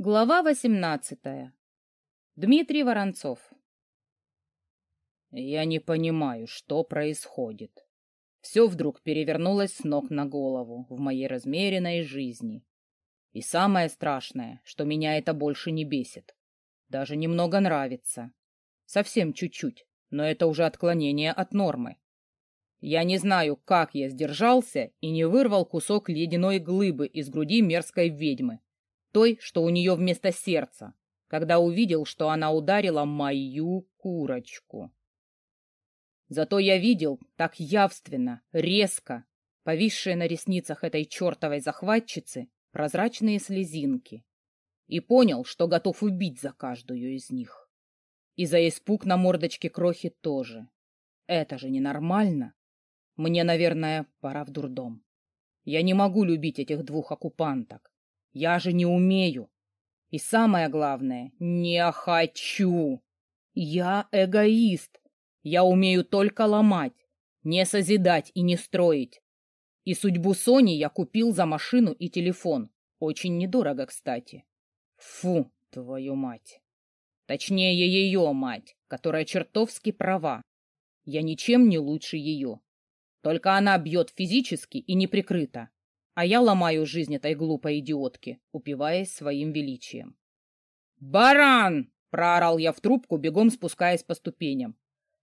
Глава 18. Дмитрий Воронцов. Я не понимаю, что происходит. Все вдруг перевернулось с ног на голову в моей размеренной жизни. И самое страшное, что меня это больше не бесит. Даже немного нравится. Совсем чуть-чуть, но это уже отклонение от нормы. Я не знаю, как я сдержался и не вырвал кусок ледяной глыбы из груди мерзкой ведьмы, той, что у нее вместо сердца, когда увидел, что она ударила мою курочку. Зато я видел так явственно, резко, повисшие на ресницах этой чертовой захватчицы, прозрачные слезинки, и понял, что готов убить за каждую из них. И за испуг на мордочке крохи тоже. Это же ненормально. Мне, наверное, пора в дурдом. Я не могу любить этих двух оккупанток. Я же не умею. И самое главное, не хочу. Я эгоист. Я умею только ломать, не созидать и не строить. И судьбу Сони я купил за машину и телефон. Очень недорого, кстати. Фу, твою мать. Точнее, ее мать, которая чертовски права. Я ничем не лучше ее. Только она бьет физически и неприкрыто а я ломаю жизнь этой глупой идиотки, упиваясь своим величием. «Баран!» — проорал я в трубку, бегом спускаясь по ступеням.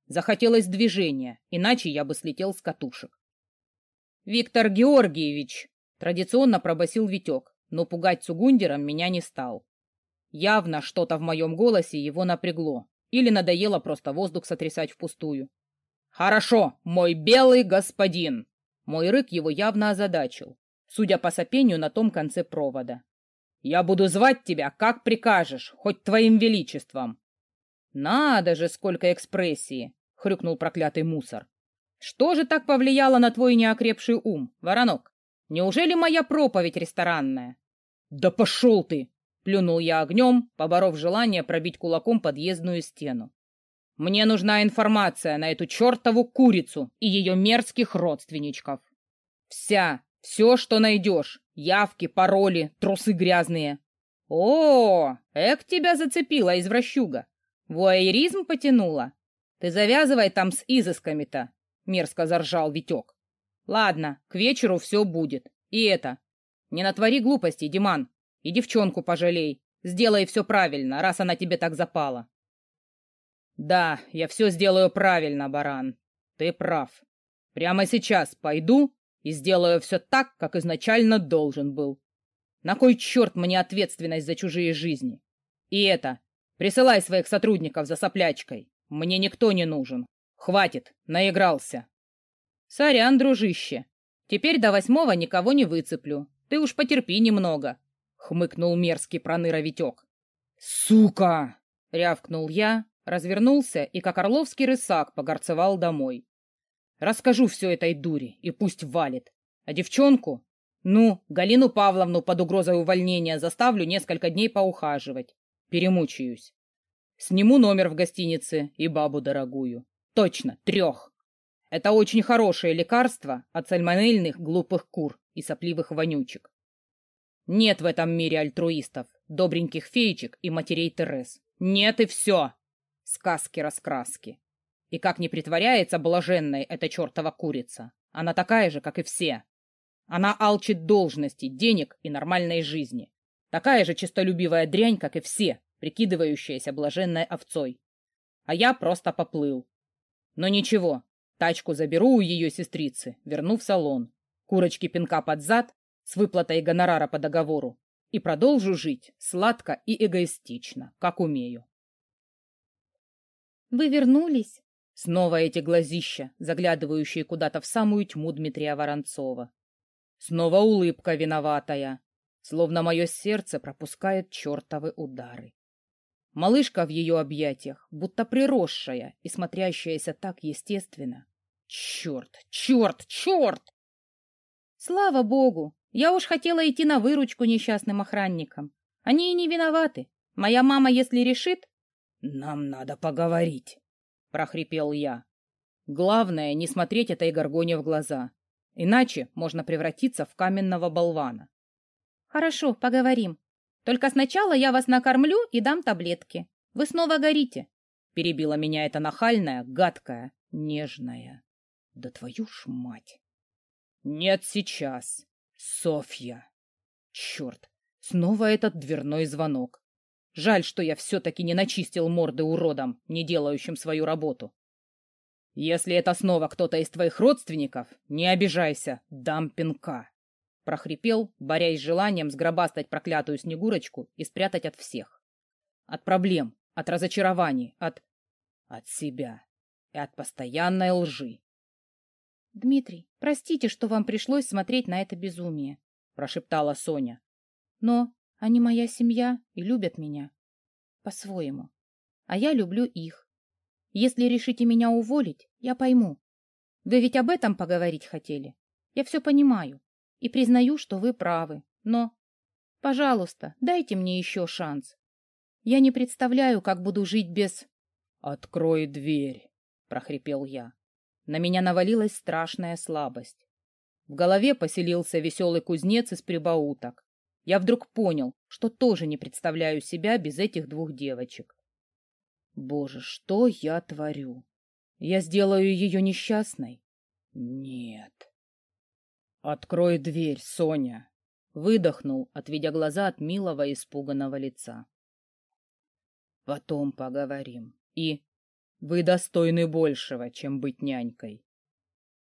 Захотелось движения, иначе я бы слетел с катушек. «Виктор Георгиевич!» — традиционно пробасил Витек, но пугать Цугундером меня не стал. Явно что-то в моем голосе его напрягло, или надоело просто воздух сотрясать впустую. «Хорошо, мой белый господин!» Мой рык его явно озадачил судя по сопению на том конце провода. «Я буду звать тебя, как прикажешь, хоть твоим величеством». «Надо же, сколько экспрессии!» — хрюкнул проклятый мусор. «Что же так повлияло на твой неокрепший ум, воронок? Неужели моя проповедь ресторанная?» «Да пошел ты!» — плюнул я огнем, поборов желание пробить кулаком подъездную стену. «Мне нужна информация на эту чертову курицу и ее мерзких родственничков. Вся, все, что найдешь. Явки, пароли, трусы грязные. О, эк тебя зацепила, извращуга. Вуайеризм потянула. Ты завязывай там с изысками-то, мерзко заржал Витек. Ладно, к вечеру все будет. И это. Не натвори глупостей, Диман. И девчонку пожалей. Сделай все правильно, раз она тебе так запала. Да, я все сделаю правильно, баран. Ты прав. Прямо сейчас пойду и сделаю все так, как изначально должен был. На кой черт мне ответственность за чужие жизни? И это, присылай своих сотрудников за соплячкой. Мне никто не нужен. Хватит, наигрался. Сорян, дружище. Теперь до восьмого никого не выцеплю. Ты уж потерпи немного, — хмыкнул мерзкий проныра Витек. «Сука!» — рявкнул я, развернулся и, как орловский рысак, погорцевал домой. Расскажу все этой дуре, и пусть валит. А девчонку? Ну, Галину Павловну под угрозой увольнения заставлю несколько дней поухаживать. Перемучаюсь. Сниму номер в гостинице и бабу дорогую. Точно, трех. Это очень хорошее лекарство от сальмонельных глупых кур и сопливых вонючек. Нет в этом мире альтруистов, добреньких феечек и матерей Терес. Нет и все. Сказки-раскраски. И как не притворяется блаженной эта чертова курица, она такая же, как и все. Она алчит должности, денег и нормальной жизни. Такая же честолюбивая дрянь, как и все, прикидывающаяся блаженной овцой. А я просто поплыл. Но ничего, тачку заберу у ее сестрицы, верну в салон. Курочки пинка под зад с выплатой гонорара по договору и продолжу жить сладко и эгоистично, как умею. «Вы вернулись?» Снова эти глазища, заглядывающие куда-то в самую тьму Дмитрия Воронцова. Снова улыбка виноватая, словно мое сердце пропускает чертовы удары. Малышка в ее объятиях, будто приросшая и смотрящаяся так естественно. Черт, черт, черт! Слава богу! Я уж хотела идти на выручку несчастным охранникам. Они и не виноваты. Моя мама, если решит... Нам надо поговорить прохрипел я. Главное не смотреть этой горгоне в глаза, иначе можно превратиться в каменного болвана. Хорошо, поговорим. Только сначала я вас накормлю и дам таблетки. Вы снова горите. Перебила меня эта нахальная, гадкая, нежная. Да твою ж мать! Нет сейчас, Софья! Черт, снова этот дверной звонок. Жаль, что я все-таки не начистил морды уродом, не делающим свою работу. Если это снова кто-то из твоих родственников, не обижайся, дам пинка. Прохрипел, борясь с желанием сгробастать проклятую Снегурочку и спрятать от всех. От проблем, от разочарований, от... от себя и от постоянной лжи. «Дмитрий, простите, что вам пришлось смотреть на это безумие», — прошептала Соня. «Но они моя семья и любят меня. По-своему. А я люблю их. Если решите меня уволить, я пойму. Вы ведь об этом поговорить хотели. Я все понимаю и признаю, что вы правы. Но, пожалуйста, дайте мне еще шанс. Я не представляю, как буду жить без... «Открой дверь!» — прохрипел я. На меня навалилась страшная слабость. В голове поселился веселый кузнец из прибауток. Я вдруг понял, что тоже не представляю себя без этих двух девочек. Боже, что я творю? Я сделаю ее несчастной? Нет. «Открой дверь, Соня!» Выдохнул, отведя глаза от милого испуганного лица. «Потом поговорим. И вы достойны большего, чем быть нянькой».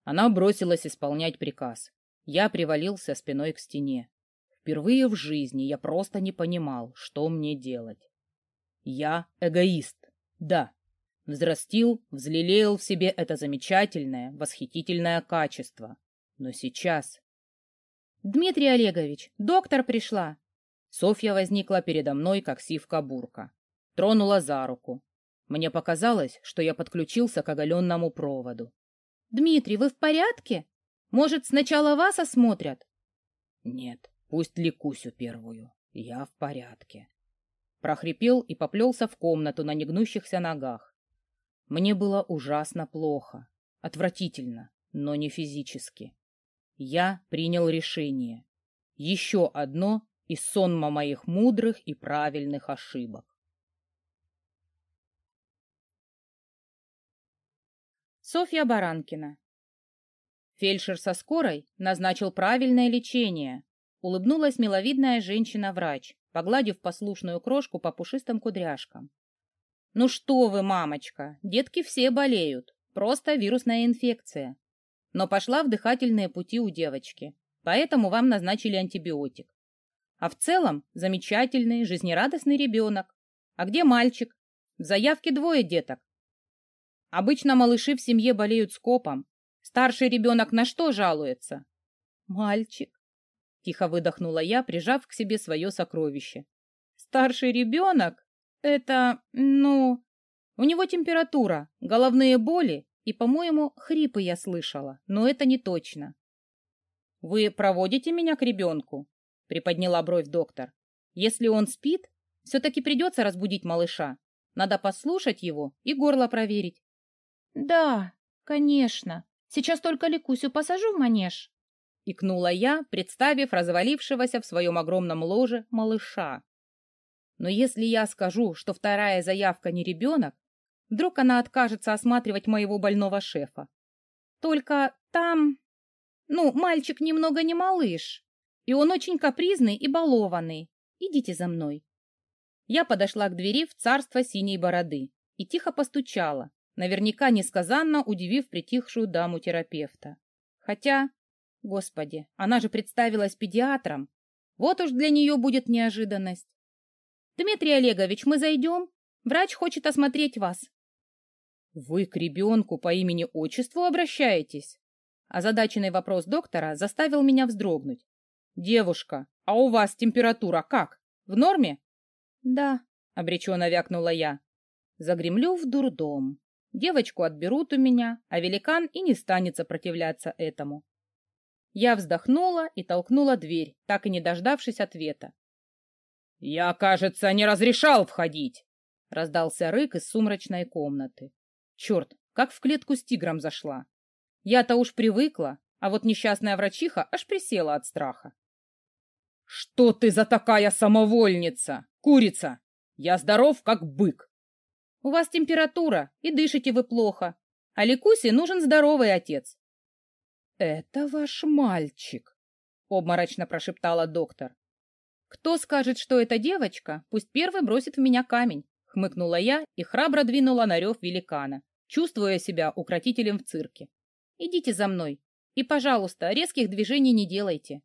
Она бросилась исполнять приказ. Я привалился спиной к стене. Впервые в жизни я просто не понимал, что мне делать. Я эгоист, да. Взрастил, взлелеял в себе это замечательное, восхитительное качество. Но сейчас... «Дмитрий Олегович, доктор пришла!» Софья возникла передо мной, как сивка-бурка. Тронула за руку. Мне показалось, что я подключился к оголенному проводу. «Дмитрий, вы в порядке? Может, сначала вас осмотрят?» «Нет, пусть Ликусю первую. Я в порядке». Прохрипел и поплелся в комнату на негнущихся ногах. Мне было ужасно плохо, отвратительно, но не физически. Я принял решение. Еще одно из сонма моих мудрых и правильных ошибок. Софья Баранкина Фельдшер со скорой назначил правильное лечение. Улыбнулась миловидная женщина-врач, погладив послушную крошку по пушистым кудряшкам. «Ну что вы, мамочка, детки все болеют. Просто вирусная инфекция но пошла в дыхательные пути у девочки, поэтому вам назначили антибиотик. А в целом замечательный, жизнерадостный ребенок. А где мальчик? В заявке двое деток. Обычно малыши в семье болеют скопом. Старший ребенок на что жалуется? Мальчик. Тихо выдохнула я, прижав к себе свое сокровище. Старший ребенок? Это, ну... У него температура, головные боли и, по-моему, хрипы я слышала, но это не точно. «Вы проводите меня к ребенку?» — приподняла бровь доктор. «Если он спит, все-таки придется разбудить малыша. Надо послушать его и горло проверить». «Да, конечно. Сейчас только Ликусю посажу в манеж». Икнула я, представив развалившегося в своем огромном ложе малыша. Но если я скажу, что вторая заявка не ребенок, Вдруг она откажется осматривать моего больного шефа. Только там... Ну, мальчик немного не малыш, и он очень капризный и балованный. Идите за мной. Я подошла к двери в царство синей бороды и тихо постучала, наверняка несказанно удивив притихшую даму-терапевта. Хотя, господи, она же представилась педиатром. Вот уж для нее будет неожиданность. Дмитрий Олегович, мы зайдем? Врач хочет осмотреть вас. «Вы к ребенку по имени-отчеству обращаетесь?» Озадаченный вопрос доктора заставил меня вздрогнуть. «Девушка, а у вас температура как? В норме?» «Да», — обреченно вякнула я. «Загремлю в дурдом. Девочку отберут у меня, а великан и не станет сопротивляться этому». Я вздохнула и толкнула дверь, так и не дождавшись ответа. «Я, кажется, не разрешал входить!» — раздался рык из сумрачной комнаты. Черт, как в клетку с тигром зашла. Я-то уж привыкла, а вот несчастная врачиха аж присела от страха. Что ты за такая самовольница, курица? Я здоров, как бык. У вас температура, и дышите вы плохо. А Ликусе нужен здоровый отец. Это ваш мальчик, обморочно прошептала доктор. Кто скажет, что это девочка, пусть первый бросит в меня камень, хмыкнула я и храбро двинула на рев великана, чувствуя себя укротителем в цирке. Идите за мной. И, пожалуйста, резких движений не делайте.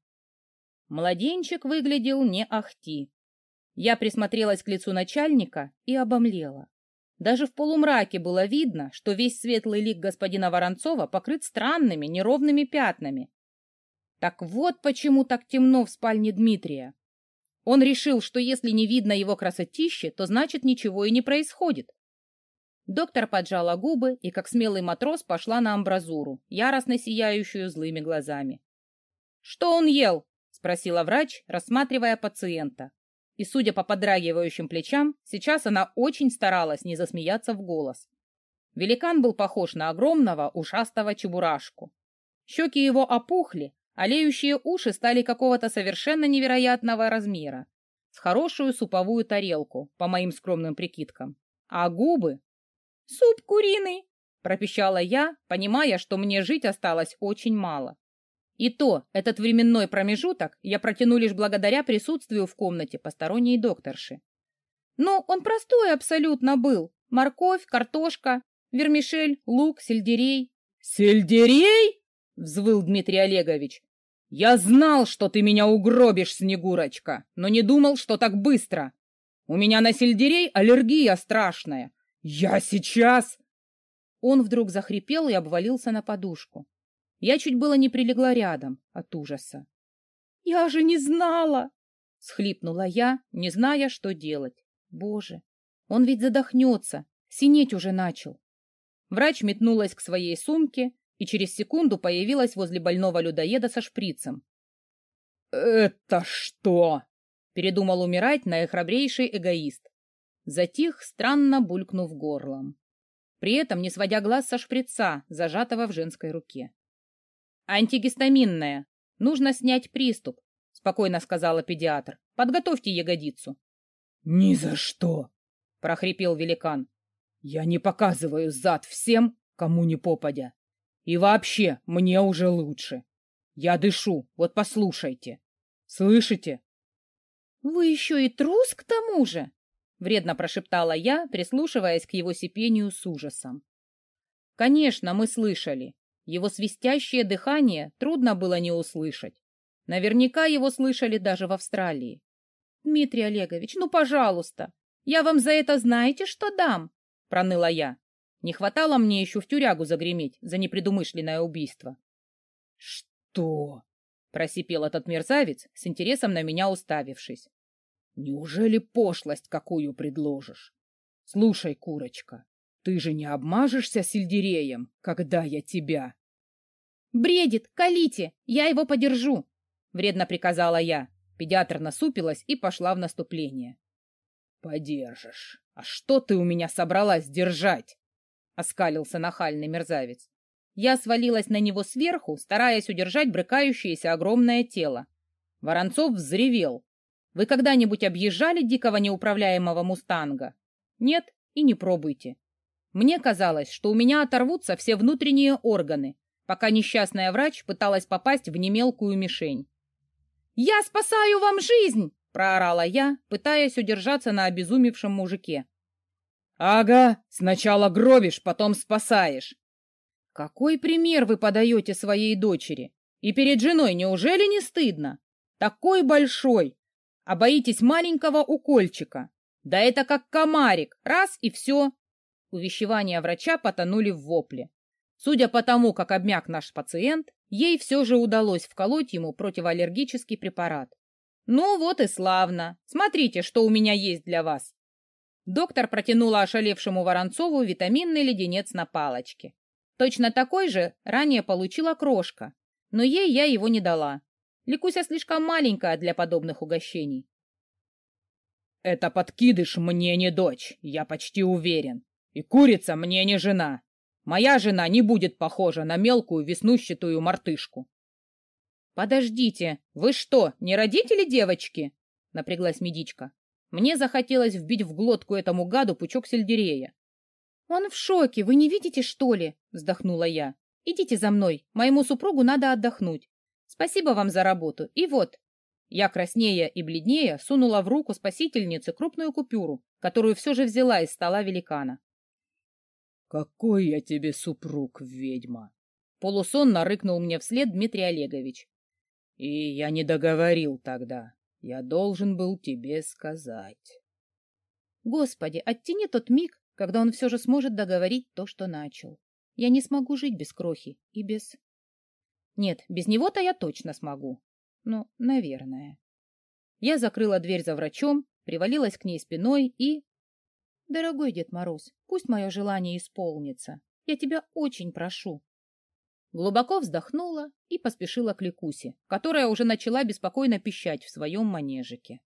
Младенчик выглядел не ахти. Я присмотрелась к лицу начальника и обомлела. Даже в полумраке было видно, что весь светлый лик господина Воронцова покрыт странными неровными пятнами. Так вот почему так темно в спальне Дмитрия. Он решил, что если не видно его красотище, то значит ничего и не происходит. Доктор поджала губы и, как смелый матрос, пошла на амбразуру, яростно сияющую злыми глазами. «Что он ел?» спросила врач, рассматривая пациента. И, судя по подрагивающим плечам, сейчас она очень старалась не засмеяться в голос. Великан был похож на огромного ушастого чебурашку. Щеки его опухли, а леющие уши стали какого-то совершенно невероятного размера, с хорошую суповую тарелку, по моим скромным прикидкам. А губы... «Суп куриный!» — пропищала я, понимая, что мне жить осталось очень мало. И то, этот временной промежуток я протяну лишь благодаря присутствию в комнате посторонней докторши. Но он простой абсолютно был. Морковь, картошка, вермишель, лук, сельдерей. «Сельдерей?» — взвыл Дмитрий Олегович. «Я знал, что ты меня угробишь, Снегурочка, но не думал, что так быстро. У меня на сельдерей аллергия страшная. Я сейчас...» Он вдруг захрипел и обвалился на подушку. Я чуть было не прилегла рядом от ужаса. «Я же не знала!» — схлипнула я, не зная, что делать. «Боже, он ведь задохнется, синеть уже начал». Врач метнулась к своей сумке и через секунду появилась возле больного людоеда со шприцем. «Это что?» — передумал умирать наихрабрейший эгоист. Затих, странно булькнув горлом. При этом не сводя глаз со шприца, зажатого в женской руке. «Антигистаминная. Нужно снять приступ», — спокойно сказала педиатр. «Подготовьте ягодицу». «Ни за что!» — прохрипел великан. «Я не показываю зад всем, кому не попадя. И вообще, мне уже лучше. Я дышу, вот послушайте. Слышите?» «Вы еще и трус к тому же!» — вредно прошептала я, прислушиваясь к его сипению с ужасом. «Конечно, мы слышали. Его свистящее дыхание трудно было не услышать. Наверняка его слышали даже в Австралии. «Дмитрий Олегович, ну, пожалуйста, я вам за это знаете, что дам?» — проныла я. Не хватало мне еще в тюрягу загреметь за непредумышленное убийство. «Что?» — просипел этот мерзавец, с интересом на меня уставившись. «Неужели пошлость какую предложишь? Слушай, курочка, ты же не обмажешься сельдереем, когда я тебя... «Бредит! Калите! Я его подержу!» — вредно приказала я. Педиатр насупилась и пошла в наступление. «Подержишь. А что ты у меня собралась держать?» — оскалился нахальный мерзавец. Я свалилась на него сверху, стараясь удержать брыкающееся огромное тело. Воронцов взревел. «Вы когда-нибудь объезжали дикого неуправляемого мустанга?» «Нет, и не пробуйте. Мне казалось, что у меня оторвутся все внутренние органы, пока несчастная врач пыталась попасть в немелкую мишень. «Я спасаю вам жизнь!» — проорала я, пытаясь удержаться на обезумевшем мужике. «Ага, сначала гробишь, потом спасаешь». «Какой пример вы подаете своей дочери? И перед женой неужели не стыдно? Такой большой! А боитесь маленького укольчика? Да это как комарик, раз и все!» Увещевания врача потонули в вопле. Судя по тому, как обмяк наш пациент, ей все же удалось вколоть ему противоаллергический препарат. «Ну вот и славно. Смотрите, что у меня есть для вас». Доктор протянула ошалевшему Воронцову витаминный леденец на палочке. Точно такой же ранее получила крошка, но ей я его не дала. Ликуся слишком маленькая для подобных угощений. «Это подкидыш мне не дочь, я почти уверен. И курица мне не жена. Моя жена не будет похожа на мелкую веснущатую мартышку. Подождите, вы что, не родители девочки? Напряглась медичка. Мне захотелось вбить в глотку этому гаду пучок сельдерея. Он в шоке, вы не видите, что ли? Вздохнула я. Идите за мной, моему супругу надо отдохнуть. Спасибо вам за работу. И вот. Я краснея и бледнее сунула в руку спасительницы крупную купюру, которую все же взяла из стола великана. «Какой я тебе супруг, ведьма!» Полусонно рыкнул мне вслед Дмитрий Олегович. «И я не договорил тогда. Я должен был тебе сказать». Господи, оттяни тот миг, когда он все же сможет договорить то, что начал. Я не смогу жить без крохи и без... Нет, без него-то я точно смогу. Ну, наверное. Я закрыла дверь за врачом, привалилась к ней спиной и... Дорогой Дед Мороз, пусть мое желание исполнится. Я тебя очень прошу. Глубоко вздохнула и поспешила к Ликусе, которая уже начала беспокойно пищать в своем манежике.